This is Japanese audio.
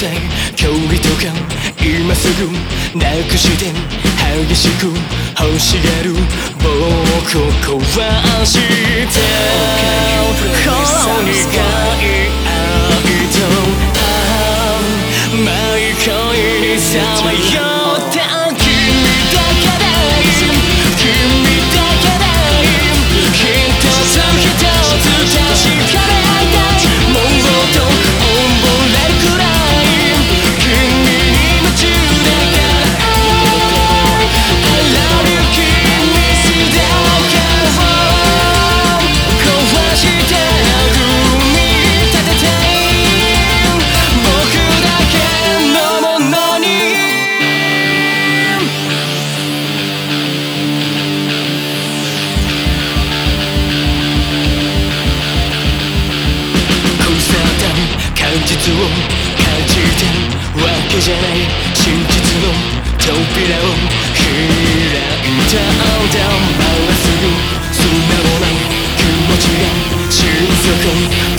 ぜ距離とか今すぐなくして激しく欲しがる僕を壊してこに苦い愛と甘い恋にさまよう感じてるわけじゃない真実の扉を開いた青だまっすぐ素直な気持ちが心底